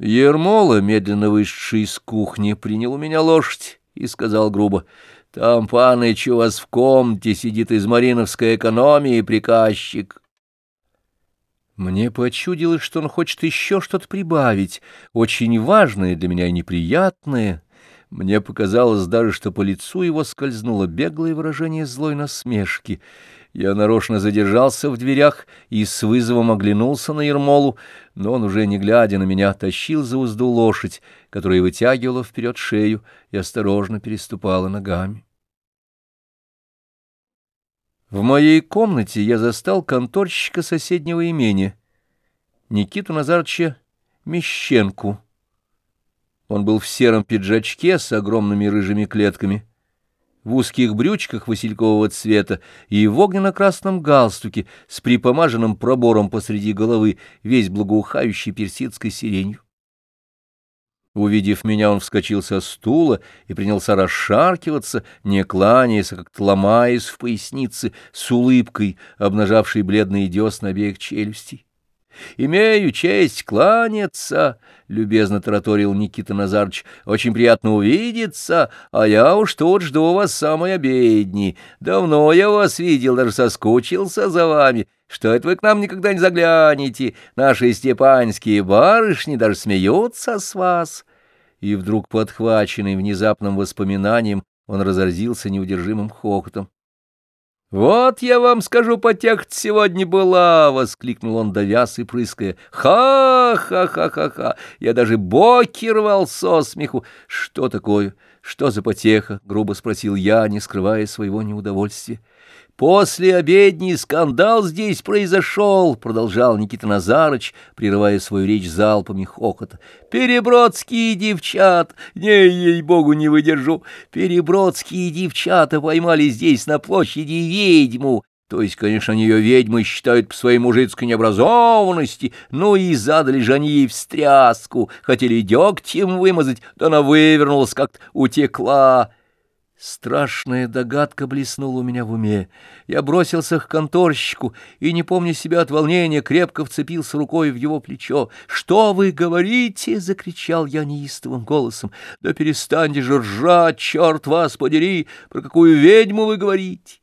Ермола, медленно вышедший из кухни, принял у меня лошадь и сказал грубо, «Там, паныч, у вас в комнате сидит из мариновской экономии приказчик». Мне почудилось, что он хочет еще что-то прибавить, очень важное для меня и неприятное. Мне показалось даже, что по лицу его скользнуло беглое выражение злой насмешки — я нарочно задержался в дверях и с вызовом оглянулся на Ермолу, но он, уже не глядя на меня, тащил за узду лошадь, которая вытягивала вперед шею и осторожно переступала ногами. В моей комнате я застал конторщика соседнего имения, Никиту Назарча Мещенку. Он был в сером пиджачке с огромными рыжими клетками — в узких брючках василькового цвета и в огненно-красном галстуке с припомаженным пробором посреди головы, весь благоухающий персидской сиренью. Увидев меня, он вскочил со стула и принялся расшаркиваться, не кланяясь, а как-то ломаясь в пояснице, с улыбкой, обнажавшей бледные десна обеих челюстей. «Имею честь кланяться», — любезно тараторил Никита Назарыч. «Очень приятно увидеться, а я уж тут жду вас самой обедни. Давно я вас видел, даже соскучился за вами. Что это вы к нам никогда не заглянете? Наши степанские барышни даже смеются с вас». И вдруг, подхваченный внезапным воспоминанием, он разразился неудержимым хохотом. «Вот я вам скажу, потех сегодня была!» — воскликнул он, давясь и прыская. «Ха-ха-ха-ха-ха! Я даже боки рвал со смеху! Что такое? Что за потеха?» — грубо спросил я, не скрывая своего неудовольствия. «После обедни скандал здесь произошел», — продолжал Никита Назарыч, прерывая свою речь залпами хохота. «Перебродские девчат! Не, ей-богу, не выдержу! Перебродские девчата поймали здесь на площади ведьму!» То есть, конечно, они ее ведьмой считают по своей мужицкой необразованности, ну и задали же они ей встряску, хотели дегтем вымазать, да она вывернулась, как-то утекла. Страшная догадка блеснула у меня в уме. Я бросился к конторщику и, не помня себя от волнения, крепко вцепился рукой в его плечо. «Что вы говорите?» — закричал я неистовым голосом. «Да перестаньте же ржать, черт вас подери! Про какую ведьму вы говорите?»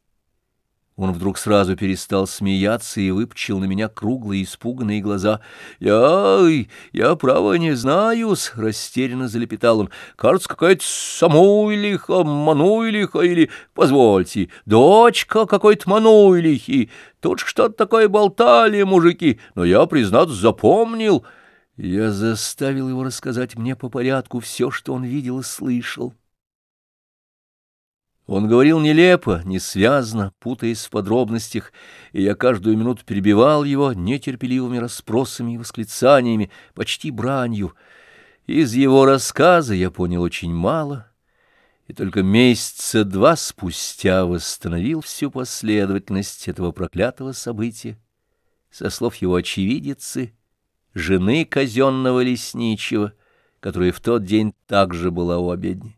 Он вдруг сразу перестал смеяться и выпучил на меня круглые испуганные глаза. «Я... я, право, не знаю-с», — растерянно залепетал он. «Кажется, какая-то Самуилиха, Мануилиха или... Позвольте, дочка какой-то Мануилихи. Тут что-то такое болтали мужики, но я, признаться, запомнил». Я заставил его рассказать мне по порядку все, что он видел и слышал. Он говорил нелепо, несвязно, путаясь в подробностях, и я каждую минуту перебивал его нетерпеливыми расспросами и восклицаниями, почти бранью. Из его рассказа я понял очень мало, и только месяца два спустя восстановил всю последовательность этого проклятого события, со слов его очевидицы, жены казенного лесничего, которая в тот день также была у обедни.